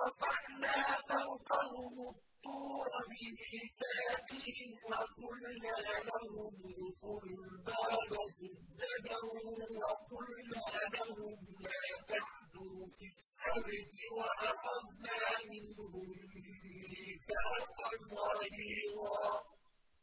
وَرَفَعْنَا فَوْقَهُمُ الطُّورَ بِمِيثَاقِهِمْ وَقُلْنَا لَهُمُ ادْخُلُوا الْبَابَ سُجَّدًا وَقُلْنَا لَهُمْ لَا تَعْدُوا فِي السَّبْتِ وَأَخَذْنَا مِنْهُم مِّيثَاقًا غَلِيظًا